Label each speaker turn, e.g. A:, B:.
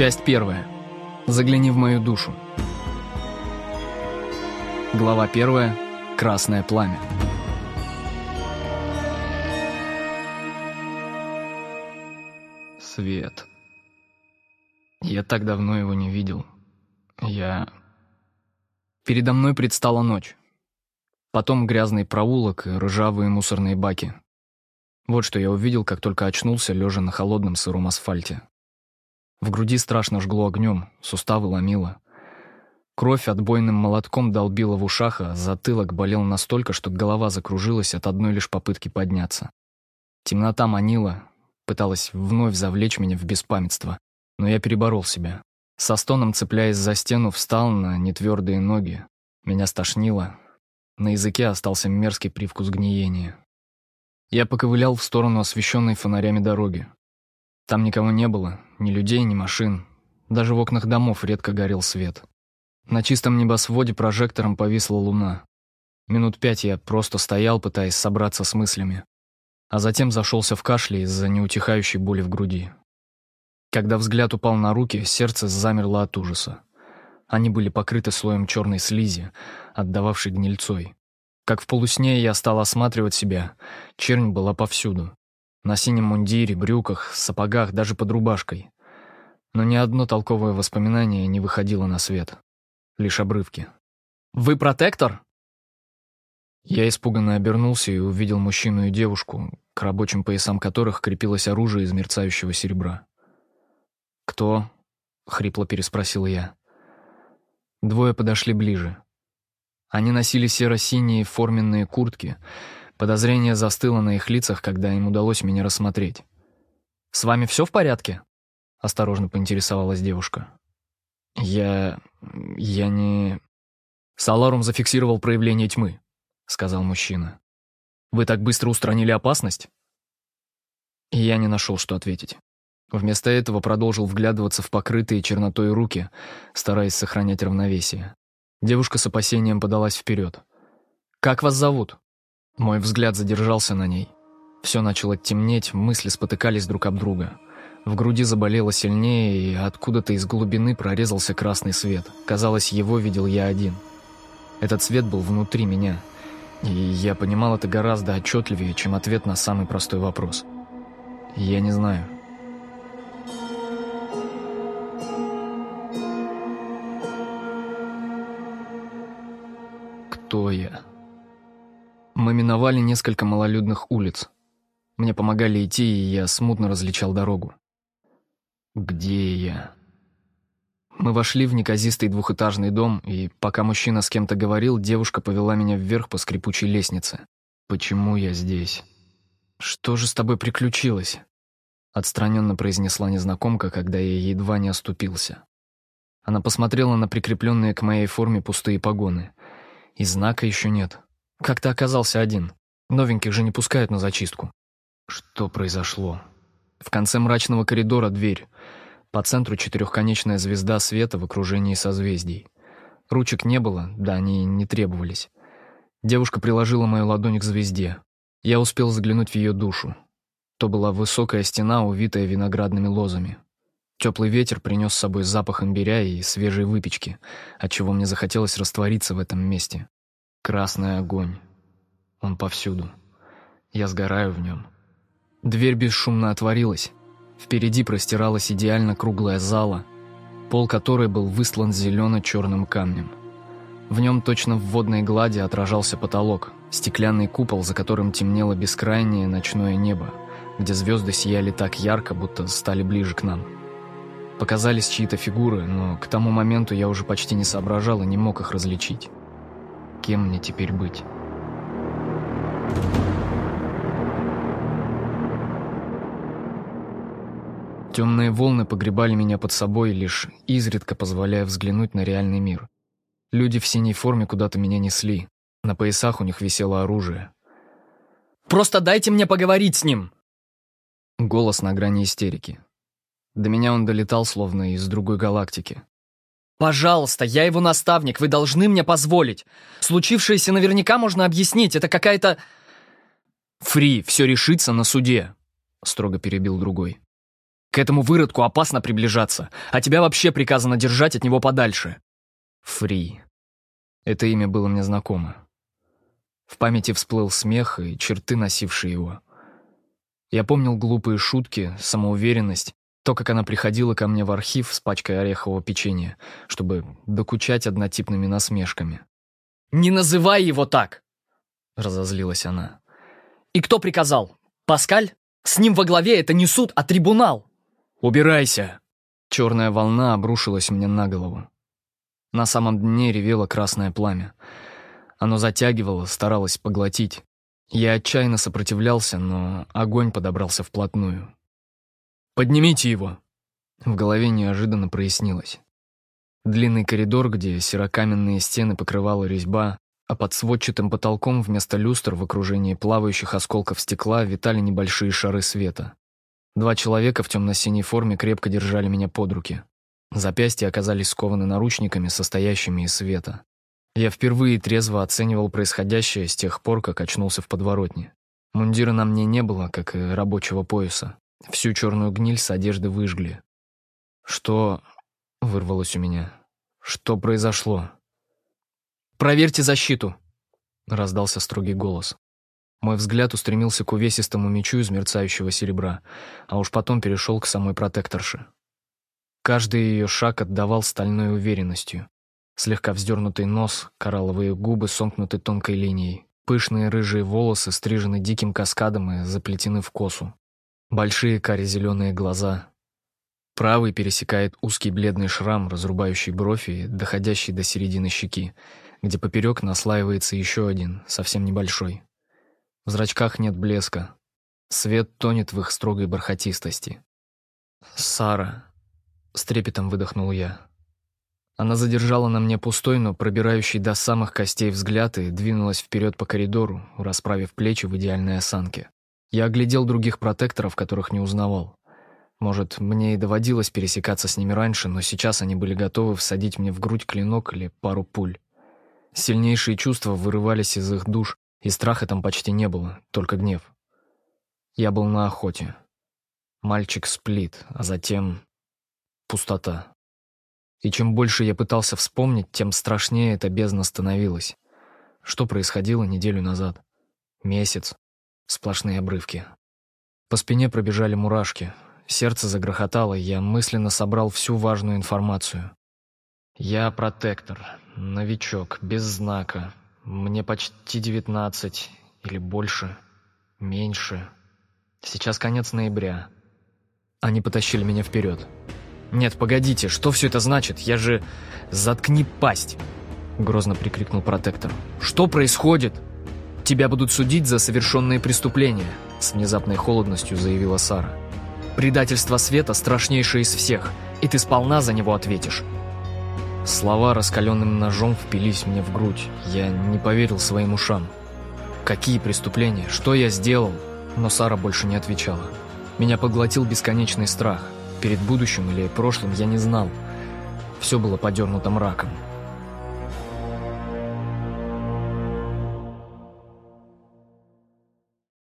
A: Часть первая. Загляни в мою душу. Глава первая. Красное пламя. Свет. Я так давно его не видел. Я... Передо мной предстала ночь. Потом грязный проулок и ржавые мусорные баки. Вот что я увидел, как только очнулся, лежа на холодном сыром асфальте. В груди страшно жгло огнем, суставы ломило. Кровь отбойным молотком долбила в ушах, а затылок болел настолько, что голова закружилась от одной лишь попытки подняться. Темнота манила, пыталась вновь завлечь меня в беспамятство, но я переборол себя. Со стоном, цепляясь за стену, встал на нетвердые ноги. Меня стошнило. На языке остался мерзкий привкус гниения. Я поковылял в сторону освещенной фонарями дороги. Там никого не было, ни людей, ни машин. Даже в окнах домов редко горел свет. На чистом небосводе прожектором повисла луна. Минут пять я просто стоял, пытаясь собраться с мыслями. А затем зашелся в кашле из-за неутихающей боли в груди. Когда взгляд упал на руки, сердце замерло от ужаса. Они были покрыты слоем черной слизи, отдававшей гнильцой. Как в полусне я стал осматривать себя, чернь была повсюду. На синем мундире, брюках, сапогах, даже под рубашкой. Но ни одно толковое воспоминание не выходило на свет. Лишь обрывки. «Вы протектор?» Я испуганно обернулся и увидел мужчину и девушку, к рабочим поясам которых крепилось оружие из мерцающего серебра. «Кто?» — хрипло переспросил я. Двое подошли ближе. Они носили серо-синие форменные куртки — Подозрение застыло на их лицах, когда им удалось меня рассмотреть. «С вами все в порядке?» — осторожно поинтересовалась девушка. «Я... я не...» «Саларум зафиксировал проявление тьмы», — сказал мужчина. «Вы так быстро устранили опасность?» И я не нашел, что ответить. Вместо этого продолжил вглядываться в покрытые чернотой руки, стараясь сохранять равновесие. Девушка с опасением подалась вперед. «Как вас зовут?» Мой взгляд задержался на ней. Все начало темнеть, мысли спотыкались друг об друга. В груди заболело сильнее, и откуда-то из глубины прорезался красный свет. Казалось, его видел я один. Этот свет был внутри меня, и я понимал это гораздо отчетливее, чем ответ на самый простой вопрос. Я не знаю. Кто я? Мы миновали несколько малолюдных улиц. Мне помогали идти, и я смутно различал дорогу. Где я? Мы вошли в неказистый двухэтажный дом, и пока мужчина с кем-то говорил, девушка повела меня вверх по скрипучей лестнице. Почему я здесь? Что же с тобой приключилось? Отстраненно произнесла незнакомка, когда я едва не оступился. Она посмотрела на прикрепленные к моей форме пустые погоны. И знака еще нет. Как ты оказался один? Новеньких же не пускают на зачистку. Что произошло? В конце мрачного коридора дверь. По центру четырехконечная звезда света в окружении созвездий. Ручек не было, да они не требовались. Девушка приложила мою ладонь к звезде. Я успел заглянуть в ее душу. То была высокая стена, увитая виноградными лозами. Теплый ветер принес с собой запах имбиря и свежей выпечки, отчего мне захотелось раствориться в этом месте. Красный огонь. Он повсюду. Я сгораю в нем. Дверь бесшумно отворилась. Впереди простиралась идеально круглая зала, пол которой был выслан зелено-черным камнем. В нем точно в водной глади отражался потолок, стеклянный купол, за которым темнело бескрайнее ночное небо, где звезды сияли так ярко, будто стали ближе к нам. Показались чьи-то фигуры, но к тому моменту я уже почти не соображал и не мог их различить. Кем мне теперь быть? Темные волны погребали меня под собой, лишь изредка позволяя взглянуть на реальный мир. Люди в синей форме куда-то меня несли. На поясах у них висело оружие. «Просто дайте мне поговорить с ним!» Голос на грани истерики. До меня он долетал, словно из другой галактики. «Пожалуйста, я его наставник, вы должны мне позволить. Случившееся наверняка можно объяснить, это какая-то...» «Фри, все решится на суде», — строго перебил другой. К этому выродку опасно приближаться, а тебя вообще приказано держать от него подальше. Фри. Это имя было мне знакомо. В памяти всплыл смех и черты, носившие его. Я помнил глупые шутки, самоуверенность, то, как она приходила ко мне в архив с пачкой орехового печенья, чтобы докучать однотипными насмешками. «Не называй его так!» — разозлилась она. «И кто приказал? Паскаль? С ним во главе это не суд, а трибунал!» «Убирайся!» Черная волна обрушилась мне на голову. На самом дне ревело красное пламя. Оно затягивало, старалось поглотить. Я отчаянно сопротивлялся, но огонь подобрался вплотную. «Поднимите его!» В голове неожиданно прояснилось. Длинный коридор, где серокаменные стены покрывала резьба, а под сводчатым потолком вместо люстр в окружении плавающих осколков стекла витали небольшие шары света. Два человека в темно-синей форме крепко держали меня под руки. Запястья оказались скованы наручниками, состоящими из света. Я впервые трезво оценивал происходящее с тех пор, как очнулся в подворотне. Мундира на мне не было, как и рабочего пояса. Всю черную гниль с одежды выжгли. «Что...» — вырвалось у меня. «Что произошло?» «Проверьте защиту!» — раздался строгий голос. Мой взгляд устремился к увесистому мечу из мерцающего серебра, а уж потом перешел к самой протекторше. Каждый ее шаг отдавал стальной уверенностью. Слегка вздернутый нос, коралловые губы сомкнуты тонкой линией, пышные рыжие волосы стрижены диким каскадом и заплетены в косу. Большие каре-зеленые глаза. Правый пересекает узкий бледный шрам, разрубающий бровь и доходящий до середины щеки, где поперек наслаивается еще один, совсем небольшой. В зрачках нет блеска. Свет тонет в их строгой бархатистости. «Сара», — с трепетом выдохнул я. Она задержала на мне пустой, но пробирающий до самых костей взгляд и двинулась вперед по коридору, расправив плечи в идеальной осанке. Я оглядел других протекторов, которых не узнавал. Может, мне и доводилось пересекаться с ними раньше, но сейчас они были готовы всадить мне в грудь клинок или пару пуль. Сильнейшие чувства вырывались из их душ, и страха там почти не было, только гнев. Я был на охоте. Мальчик сплит, а затем пустота. И чем больше я пытался вспомнить, тем страшнее эта бездна становилась. Что происходило неделю назад? Месяц. Сплошные обрывки. По спине пробежали мурашки. Сердце загрохотало, я мысленно собрал всю важную информацию. Я протектор, новичок, без знака, мне почти девятнадцать. Или больше. Меньше. Сейчас конец ноября. Они потащили меня вперед. «Нет, погодите, что все это значит? Я же... Заткни пасть!» Грозно прикрикнул протектор. «Что происходит?» «Тебя будут судить за совершенные преступления», с внезапной холодностью заявила Сара. «Предательство света страшнейшее из всех, и ты сполна за него ответишь. Слова раскаленным ножом впились мне в грудь. Я не поверил своим ушам. Какие преступления? Что я сделал? Но Сара больше не отвечала. Меня поглотил бесконечный страх. Перед будущим или прошлым я не знал. Все было подернуто мраком.